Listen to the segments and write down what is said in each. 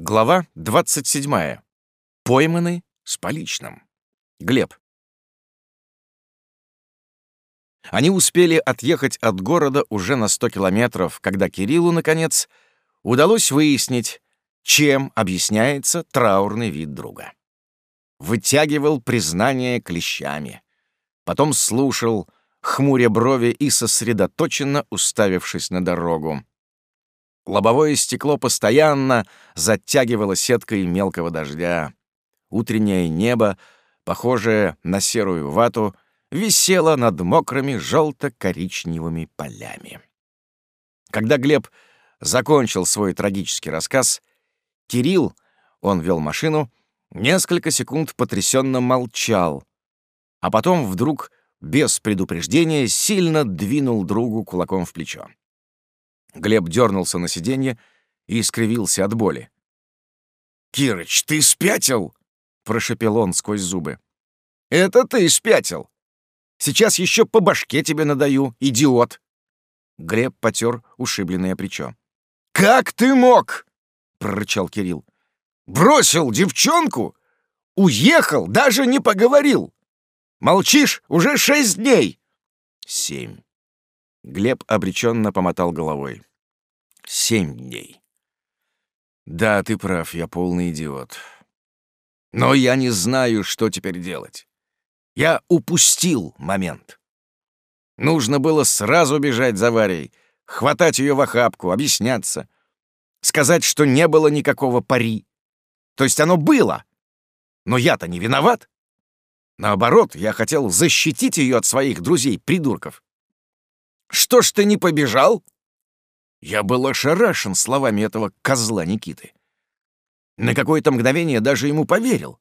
Глава 27. Пойманы с поличным. Глеб. Они успели отъехать от города уже на 100 километров, когда Кириллу, наконец, удалось выяснить, чем объясняется траурный вид друга. Вытягивал признание клещами. Потом слушал, хмуря брови и сосредоточенно уставившись на дорогу. Лобовое стекло постоянно затягивало сеткой мелкого дождя. Утреннее небо, похожее на серую вату, висело над мокрыми желто-коричневыми полями. Когда Глеб закончил свой трагический рассказ, Кирилл, он вел машину, несколько секунд потрясенно молчал, а потом вдруг, без предупреждения, сильно двинул другу кулаком в плечо. Глеб дернулся на сиденье и искривился от боли. «Кирыч, ты спятил?» — прошепел он сквозь зубы. «Это ты спятил! Сейчас еще по башке тебе надаю, идиот!» Глеб потер ушибленное плечо. «Как ты мог?» — прорычал Кирилл. «Бросил девчонку? Уехал, даже не поговорил! Молчишь уже шесть дней!» «Семь». Глеб обреченно помотал головой. «Семь дней». «Да, ты прав, я полный идиот. Но я не знаю, что теперь делать. Я упустил момент. Нужно было сразу бежать за Варей, хватать ее в охапку, объясняться, сказать, что не было никакого пари. То есть оно было, но я-то не виноват. Наоборот, я хотел защитить ее от своих друзей-придурков. Что ж ты не побежал?» Я был ошарашен словами этого козла Никиты. На какое-то мгновение даже ему поверил.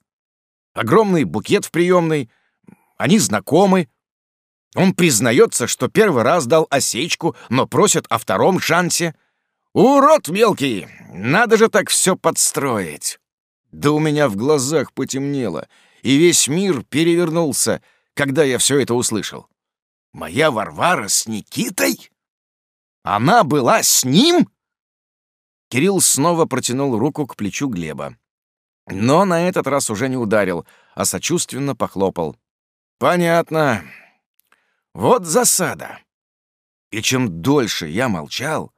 Огромный букет в приемной, они знакомы. Он признается, что первый раз дал осечку, но просит о втором шансе. «Урод мелкий! Надо же так все подстроить!» Да у меня в глазах потемнело, и весь мир перевернулся, когда я все это услышал. Моя Варвара с Никитой? Она была с ним? Кирилл снова протянул руку к плечу Глеба. Но на этот раз уже не ударил, а сочувственно похлопал. «Понятно. Вот засада». И чем дольше я молчал,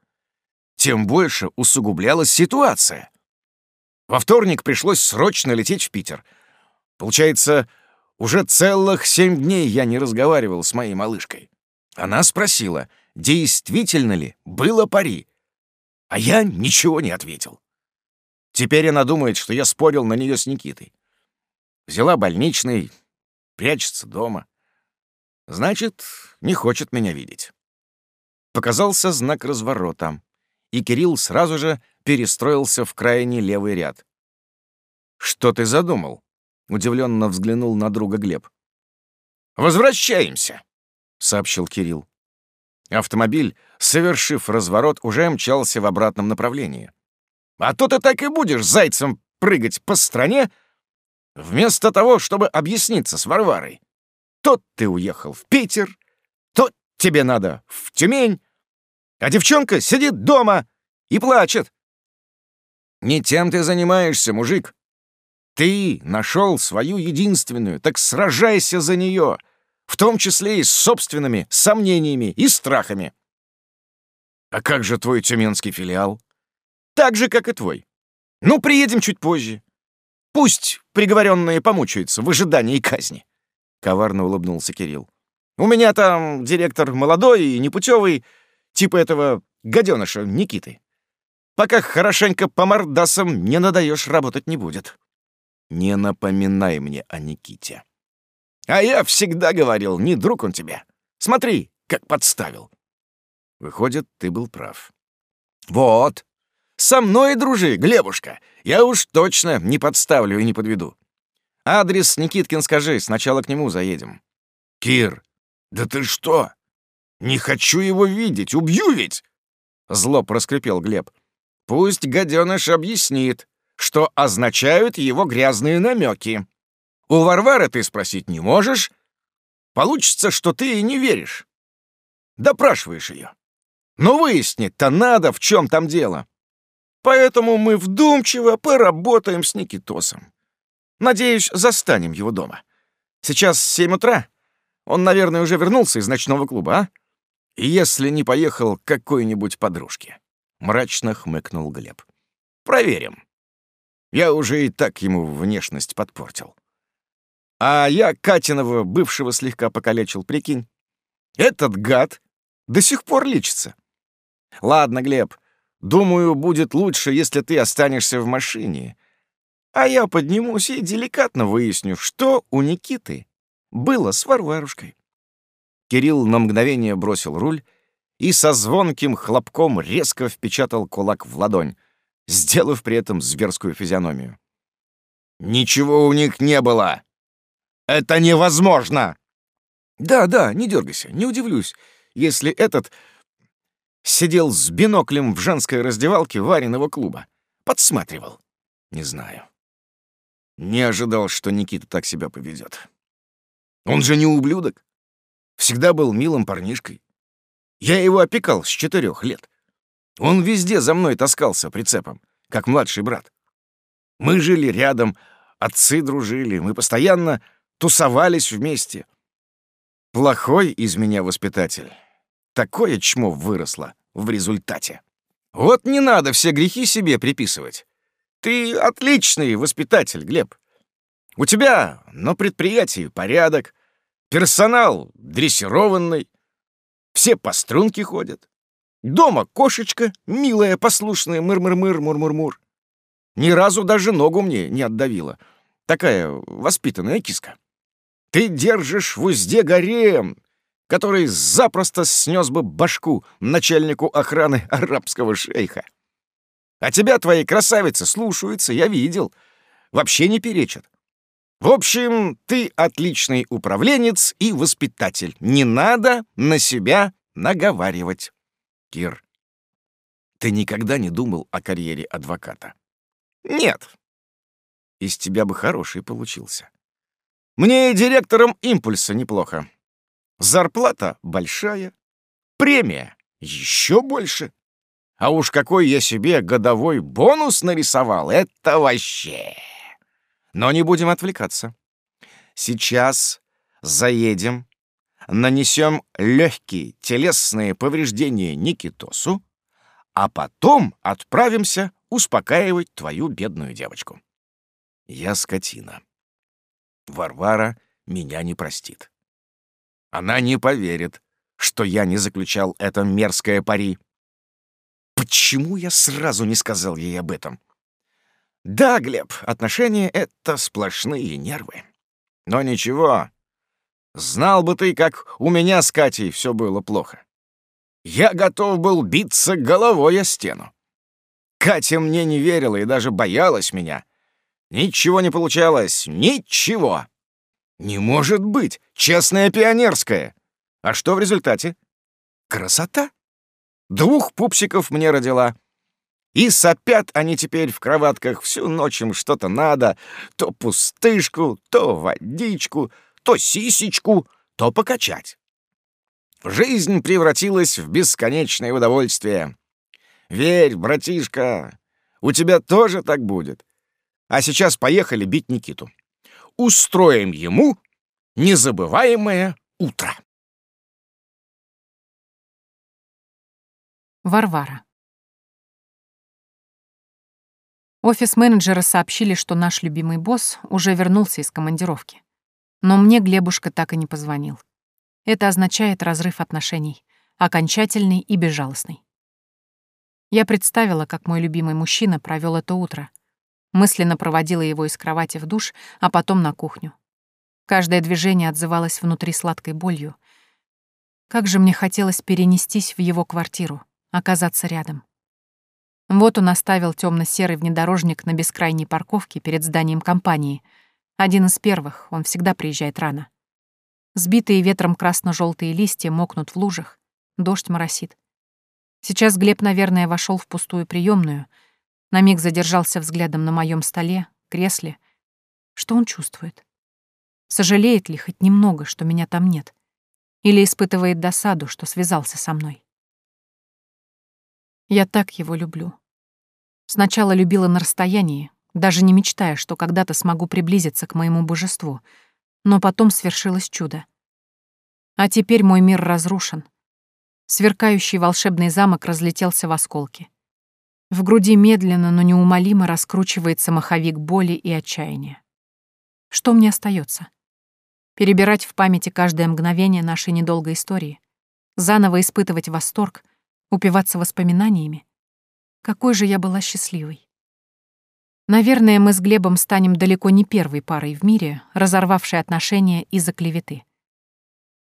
тем больше усугублялась ситуация. Во вторник пришлось срочно лететь в Питер. Получается, уже целых семь дней я не разговаривал с моей малышкой. Она спросила, действительно ли было пари, а я ничего не ответил. Теперь она думает, что я спорил на нее с Никитой. Взяла больничный, прячется дома. Значит, не хочет меня видеть. Показался знак разворота, и Кирилл сразу же перестроился в крайний левый ряд. «Что ты задумал?» Удивленно взглянул на друга Глеб. «Возвращаемся», — сообщил Кирилл. Автомобиль, совершив разворот, уже мчался в обратном направлении. «А то ты так и будешь зайцем прыгать по стране, вместо того, чтобы объясниться с Варварой. Тот ты уехал в Питер, тот тебе надо в Тюмень, а девчонка сидит дома и плачет. Не тем ты занимаешься, мужик. Ты нашел свою единственную, так сражайся за нее, в том числе и с собственными сомнениями и страхами. А как же твой тюменский филиал? Так же, как и твой. Ну, приедем чуть позже. Пусть приговоренные помучаются в ожидании казни. Коварно улыбнулся Кирилл. У меня там директор молодой и непутевый, типа этого гаденыша Никиты. Пока хорошенько по мордасам не надаешь, работать не будет. Не напоминай мне о Никите. А я всегда говорил, не друг он тебе. Смотри, как подставил. Выходит, ты был прав. Вот. Со мной дружи, Глебушка. Я уж точно не подставлю и не подведу. Адрес Никиткин скажи, сначала к нему заедем. Кир, да ты что? Не хочу его видеть, убью ведь! Зло проскрипел Глеб. Пусть гаденыш объяснит что означают его грязные намеки. У Варвары ты спросить не можешь. Получится, что ты и не веришь. Допрашиваешь ее. Но выяснить-то надо, в чем там дело. Поэтому мы вдумчиво поработаем с Никитосом. Надеюсь, застанем его дома. Сейчас семь утра. Он, наверное, уже вернулся из ночного клуба, а? И если не поехал к какой-нибудь подружке. Мрачно хмыкнул Глеб. Проверим. Я уже и так ему внешность подпортил. А я Катиного бывшего слегка покалечил, прикинь. Этот гад до сих пор лечится. Ладно, Глеб, думаю, будет лучше, если ты останешься в машине. А я поднимусь и деликатно выясню, что у Никиты было с Варварушкой. Кирилл на мгновение бросил руль и со звонким хлопком резко впечатал кулак в ладонь, сделав при этом зверскую физиономию. «Ничего у них не было! Это невозможно!» «Да, да, не дергайся, не удивлюсь, если этот сидел с биноклем в женской раздевалке Вариного клуба. Подсматривал. Не знаю. Не ожидал, что Никита так себя поведет. Он же не ублюдок. Всегда был милым парнишкой. Я его опекал с четырех лет. Он везде за мной таскался прицепом, как младший брат. Мы жили рядом, отцы дружили, мы постоянно тусовались вместе. Плохой из меня воспитатель. Такое чмо выросло в результате. Вот не надо все грехи себе приписывать. Ты отличный воспитатель, Глеб. У тебя на предприятии порядок, персонал дрессированный, все по струнке ходят. Дома кошечка, милая, послушная, мыр-мыр-мыр, мур-мур-мур. Ни разу даже ногу мне не отдавила. Такая воспитанная киска. Ты держишь в узде гарем, который запросто снес бы башку начальнику охраны арабского шейха. А тебя твои красавицы слушаются, я видел. Вообще не перечат. В общем, ты отличный управленец и воспитатель. Не надо на себя наговаривать. Кир, ты никогда не думал о карьере адвоката? Нет. Из тебя бы хороший получился. Мне и директором импульса неплохо. Зарплата большая, премия еще больше. А уж какой я себе годовой бонус нарисовал, это вообще. Но не будем отвлекаться. Сейчас заедем, нанесем легкие телесные повреждения Никитосу, а потом отправимся успокаивать твою бедную девочку. Я скотина. Варвара меня не простит. Она не поверит, что я не заключал это мерзкое пари. Почему я сразу не сказал ей об этом? Да, Глеб, отношения — это сплошные нервы. Но ничего. Знал бы ты, как у меня с Катей все было плохо. Я готов был биться головой о стену. Катя мне не верила и даже боялась меня. Ничего не получалось, ничего. Не может быть! Честная пионерская! А что в результате? Красота! Двух пупсиков мне родила. И сопят они теперь в кроватках всю ночь им что-то надо. То пустышку, то водичку, то сисечку, то покачать. Жизнь превратилась в бесконечное удовольствие. Верь, братишка, у тебя тоже так будет. А сейчас поехали бить Никиту устроим ему незабываемое утро. Варвара. Офис-менеджеры сообщили, что наш любимый босс уже вернулся из командировки. Но мне Глебушка так и не позвонил. Это означает разрыв отношений, окончательный и безжалостный. Я представила, как мой любимый мужчина провел это утро, Мысленно проводила его из кровати в душ, а потом на кухню. Каждое движение отзывалось внутри сладкой болью. Как же мне хотелось перенестись в его квартиру, оказаться рядом. Вот он оставил темно серый внедорожник на бескрайней парковке перед зданием компании. Один из первых, он всегда приезжает рано. Сбитые ветром красно желтые листья мокнут в лужах, дождь моросит. Сейчас Глеб, наверное, вошел в пустую приемную — на миг задержался взглядом на моем столе, кресле. Что он чувствует? Сожалеет ли хоть немного, что меня там нет? Или испытывает досаду, что связался со мной? Я так его люблю. Сначала любила на расстоянии, даже не мечтая, что когда-то смогу приблизиться к моему божеству, но потом свершилось чудо. А теперь мой мир разрушен. Сверкающий волшебный замок разлетелся в осколки. В груди медленно, но неумолимо раскручивается маховик боли и отчаяния. Что мне остается? Перебирать в памяти каждое мгновение нашей недолгой истории, заново испытывать восторг, упиваться воспоминаниями. Какой же я была счастливой. Наверное, мы с Глебом станем далеко не первой парой в мире, разорвавшей отношения из-за клеветы.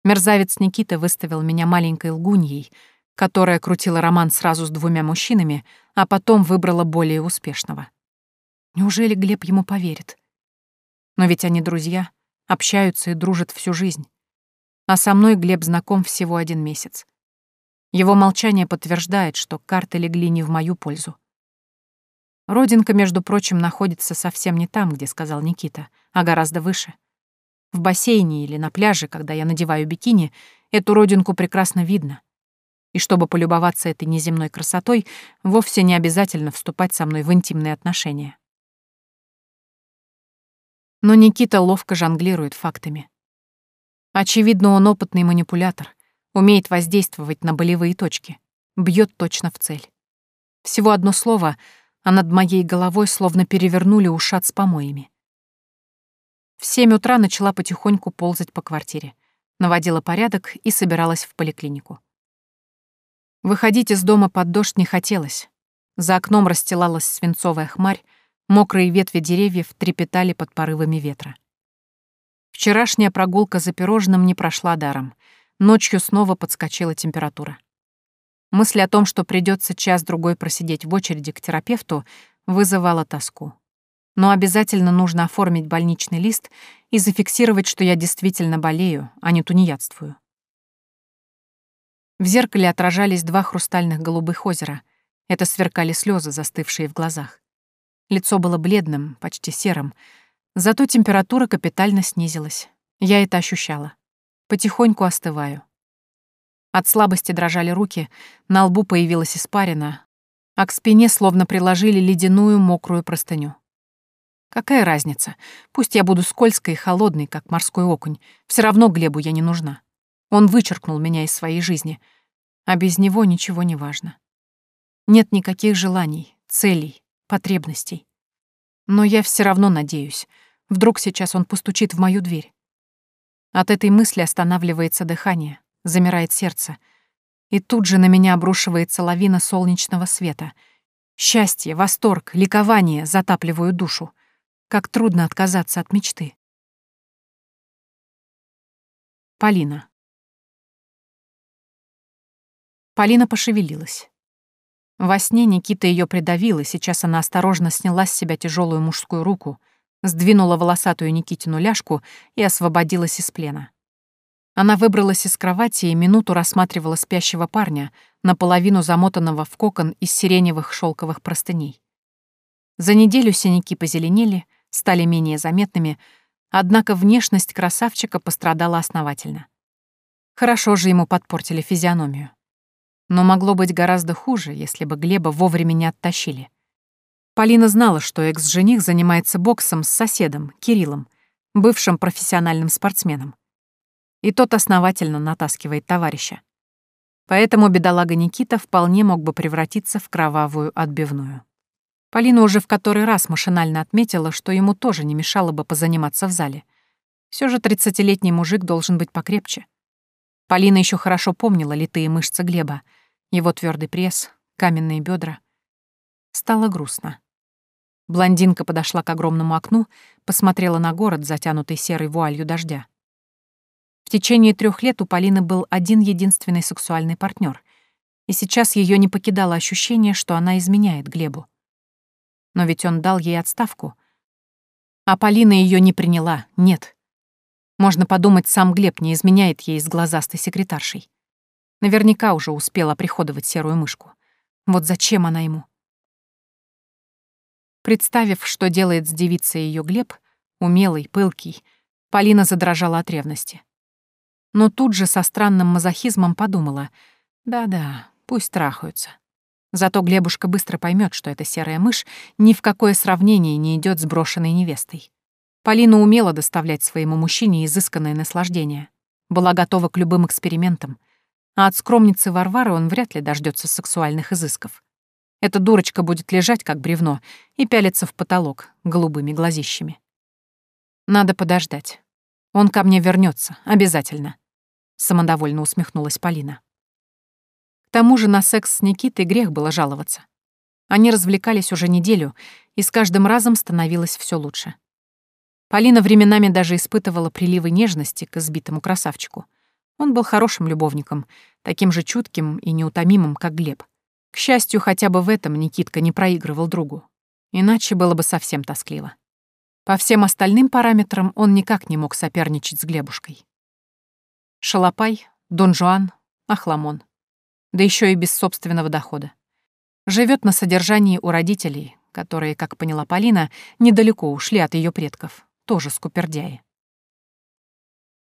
Мерзавец Никита выставил меня маленькой лгуньей, которая крутила роман сразу с двумя мужчинами, а потом выбрала более успешного. Неужели Глеб ему поверит? Но ведь они друзья, общаются и дружат всю жизнь. А со мной Глеб знаком всего один месяц. Его молчание подтверждает, что карты легли не в мою пользу. Родинка, между прочим, находится совсем не там, где сказал Никита, а гораздо выше. В бассейне или на пляже, когда я надеваю бикини, эту родинку прекрасно видно. И чтобы полюбоваться этой неземной красотой, вовсе не обязательно вступать со мной в интимные отношения. Но Никита ловко жонглирует фактами. Очевидно, он опытный манипулятор — Умеет воздействовать на болевые точки. Бьет точно в цель. Всего одно слово, а над моей головой словно перевернули ушат с помоями. В семь утра начала потихоньку ползать по квартире. Наводила порядок и собиралась в поликлинику. Выходить из дома под дождь не хотелось. За окном расстилалась свинцовая хмарь, мокрые ветви деревьев трепетали под порывами ветра. Вчерашняя прогулка за пирожным не прошла даром — Ночью снова подскочила температура. Мысль о том, что придется час-другой просидеть в очереди к терапевту, вызывала тоску. Но обязательно нужно оформить больничный лист и зафиксировать, что я действительно болею, а не тунеядствую. В зеркале отражались два хрустальных голубых озера. Это сверкали слезы, застывшие в глазах. Лицо было бледным, почти серым. Зато температура капитально снизилась. Я это ощущала. Потихоньку остываю. От слабости дрожали руки, на лбу появилась испарина, а к спине словно приложили ледяную мокрую простыню. Какая разница? Пусть я буду скользкой и холодной, как морской окунь. Все равно Глебу я не нужна. Он вычеркнул меня из своей жизни, а без него ничего не важно. Нет никаких желаний, целей, потребностей. Но я все равно надеюсь. Вдруг сейчас он постучит в мою дверь. От этой мысли останавливается дыхание, замирает сердце. И тут же на меня обрушивается лавина солнечного света. Счастье, восторг, ликование затапливают душу. Как трудно отказаться от мечты. Полина. Полина пошевелилась. Во сне Никита ее придавил, и сейчас она осторожно сняла с себя тяжелую мужскую руку — сдвинула волосатую Никитину ляжку и освободилась из плена. Она выбралась из кровати и минуту рассматривала спящего парня, наполовину замотанного в кокон из сиреневых шелковых простыней. За неделю синяки позеленели, стали менее заметными, однако внешность красавчика пострадала основательно. Хорошо же ему подпортили физиономию. Но могло быть гораздо хуже, если бы Глеба вовремя не оттащили. Полина знала, что экс-жених занимается боксом с соседом, Кириллом, бывшим профессиональным спортсменом. И тот основательно натаскивает товарища. Поэтому бедолага Никита вполне мог бы превратиться в кровавую отбивную. Полина уже в который раз машинально отметила, что ему тоже не мешало бы позаниматься в зале. Все же тридцатилетний мужик должен быть покрепче. Полина еще хорошо помнила литые мышцы Глеба, его твердый пресс, каменные бедра. Стало грустно. Блондинка подошла к огромному окну, посмотрела на город, затянутый серой вуалью дождя. В течение трех лет у Полины был один единственный сексуальный партнер, и сейчас ее не покидало ощущение, что она изменяет Глебу. Но ведь он дал ей отставку. А Полина ее не приняла, нет. Можно подумать, сам Глеб не изменяет ей с глазастой секретаршей. Наверняка уже успела приходовать серую мышку. Вот зачем она ему? Представив, что делает с девицей ее Глеб, умелый, пылкий, Полина задрожала от ревности. Но тут же со странным мазохизмом подумала, да-да, пусть трахаются. Зато Глебушка быстро поймет, что эта серая мышь ни в какое сравнение не идет с брошенной невестой. Полина умела доставлять своему мужчине изысканное наслаждение, была готова к любым экспериментам, а от скромницы Варвары он вряд ли дождется сексуальных изысков. Эта дурочка будет лежать, как бревно, и пялиться в потолок голубыми глазищами. Надо подождать. Он ко мне вернется, обязательно. Самодовольно усмехнулась Полина. К тому же на секс с Никитой грех было жаловаться. Они развлекались уже неделю, и с каждым разом становилось все лучше. Полина временами даже испытывала приливы нежности к избитому красавчику. Он был хорошим любовником, таким же чутким и неутомимым, как Глеб. К счастью, хотя бы в этом Никитка не проигрывал другу. Иначе было бы совсем тоскливо. По всем остальным параметрам он никак не мог соперничать с Глебушкой. Шалопай, Дон Жуан, Ахламон. Да еще и без собственного дохода. Живет на содержании у родителей, которые, как поняла Полина, недалеко ушли от ее предков, тоже скупердяи.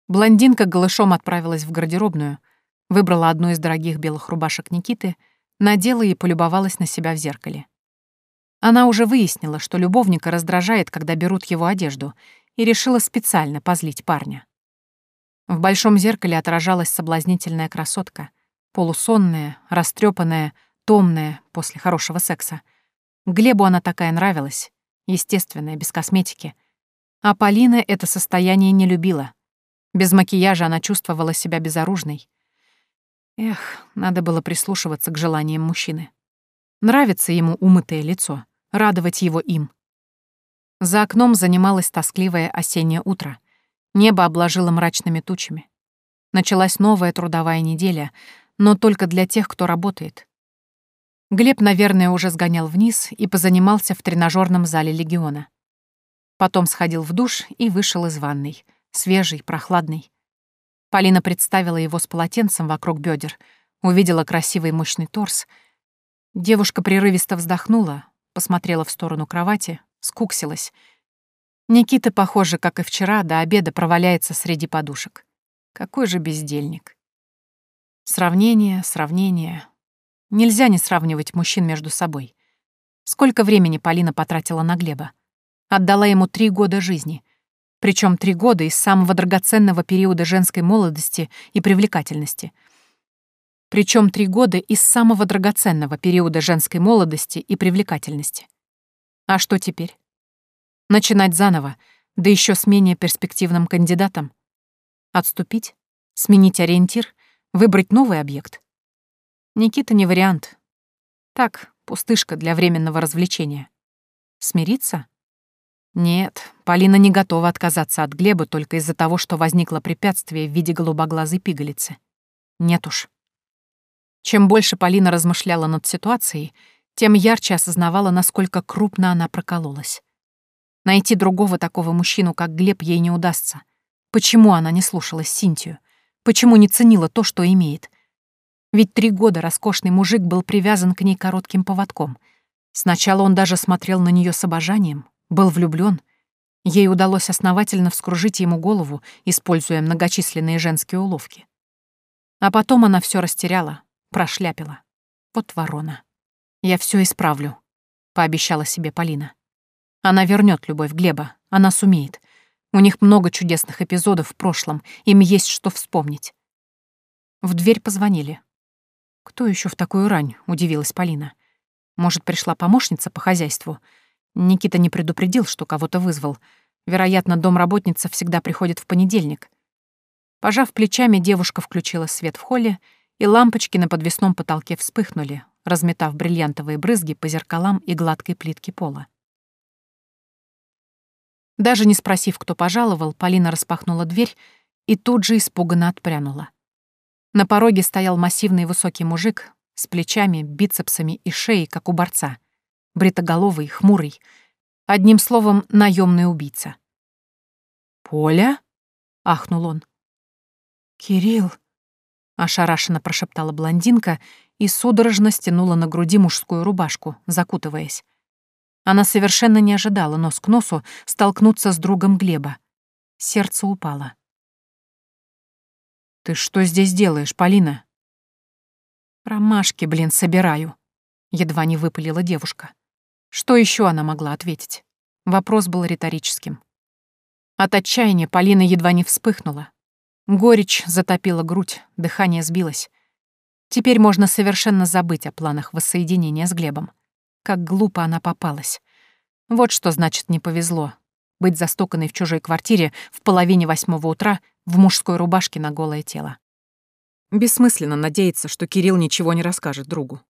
Блондинка голышом отправилась в гардеробную, выбрала одну из дорогих белых рубашек Никиты — надела и полюбовалась на себя в зеркале. Она уже выяснила, что любовника раздражает, когда берут его одежду, и решила специально позлить парня. В большом зеркале отражалась соблазнительная красотка, полусонная, растрепанная, томная после хорошего секса. Глебу она такая нравилась, естественная, без косметики. А Полина это состояние не любила. Без макияжа она чувствовала себя безоружной, Эх, надо было прислушиваться к желаниям мужчины. Нравится ему умытое лицо, радовать его им. За окном занималось тоскливое осеннее утро. Небо обложило мрачными тучами. Началась новая трудовая неделя, но только для тех, кто работает. Глеб, наверное, уже сгонял вниз и позанимался в тренажерном зале легиона. Потом сходил в душ и вышел из ванной, свежий, прохладный. Полина представила его с полотенцем вокруг бедер, увидела красивый мощный торс. Девушка прерывисто вздохнула, посмотрела в сторону кровати, скуксилась. Никита, похоже, как и вчера, до обеда проваляется среди подушек. Какой же бездельник. Сравнение, сравнение. Нельзя не сравнивать мужчин между собой. Сколько времени Полина потратила на Глеба? Отдала ему три года жизни. Причем три года из самого драгоценного периода женской молодости и привлекательности. Причем три года из самого драгоценного периода женской молодости и привлекательности. А что теперь? Начинать заново, да еще с менее перспективным кандидатом? Отступить? Сменить ориентир? Выбрать новый объект? Никита не вариант. Так, пустышка для временного развлечения. Смириться? Нет, Полина не готова отказаться от Глеба только из-за того, что возникло препятствие в виде голубоглазой пигалицы. Нет уж. Чем больше Полина размышляла над ситуацией, тем ярче осознавала, насколько крупно она прокололась. Найти другого такого мужчину, как Глеб, ей не удастся. Почему она не слушалась Синтию? Почему не ценила то, что имеет? Ведь три года роскошный мужик был привязан к ней коротким поводком. Сначала он даже смотрел на нее с обожанием, был влюблён. Ей удалось основательно вскружить ему голову, используя многочисленные женские уловки. А потом она всё растеряла, прошляпила. Вот ворона. Я всё исправлю, пообещала себе Полина. Она вернёт любовь Глеба, она сумеет. У них много чудесных эпизодов в прошлом, им есть что вспомнить. В дверь позвонили. «Кто ещё в такую рань?» — удивилась Полина. «Может, пришла помощница по хозяйству?» Никита не предупредил, что кого-то вызвал. Вероятно, домработница всегда приходит в понедельник. Пожав плечами, девушка включила свет в холле, и лампочки на подвесном потолке вспыхнули, разметав бриллиантовые брызги по зеркалам и гладкой плитке пола. Даже не спросив, кто пожаловал, Полина распахнула дверь и тут же испуганно отпрянула. На пороге стоял массивный высокий мужик с плечами, бицепсами и шеей, как у борца — бритоголовый, хмурый. Одним словом, наемный убийца. «Поля?» — ахнул он. «Кирилл!» — ошарашенно прошептала блондинка и судорожно стянула на груди мужскую рубашку, закутываясь. Она совершенно не ожидала нос к носу столкнуться с другом Глеба. Сердце упало. «Ты что здесь делаешь, Полина?» «Ромашки, блин, собираю», Едва не выпалила девушка. Что еще она могла ответить? Вопрос был риторическим. От отчаяния Полина едва не вспыхнула. Горечь затопила грудь, дыхание сбилось. Теперь можно совершенно забыть о планах воссоединения с Глебом. Как глупо она попалась. Вот что значит не повезло. Быть застуканной в чужой квартире в половине восьмого утра в мужской рубашке на голое тело. Бессмысленно надеяться, что Кирилл ничего не расскажет другу.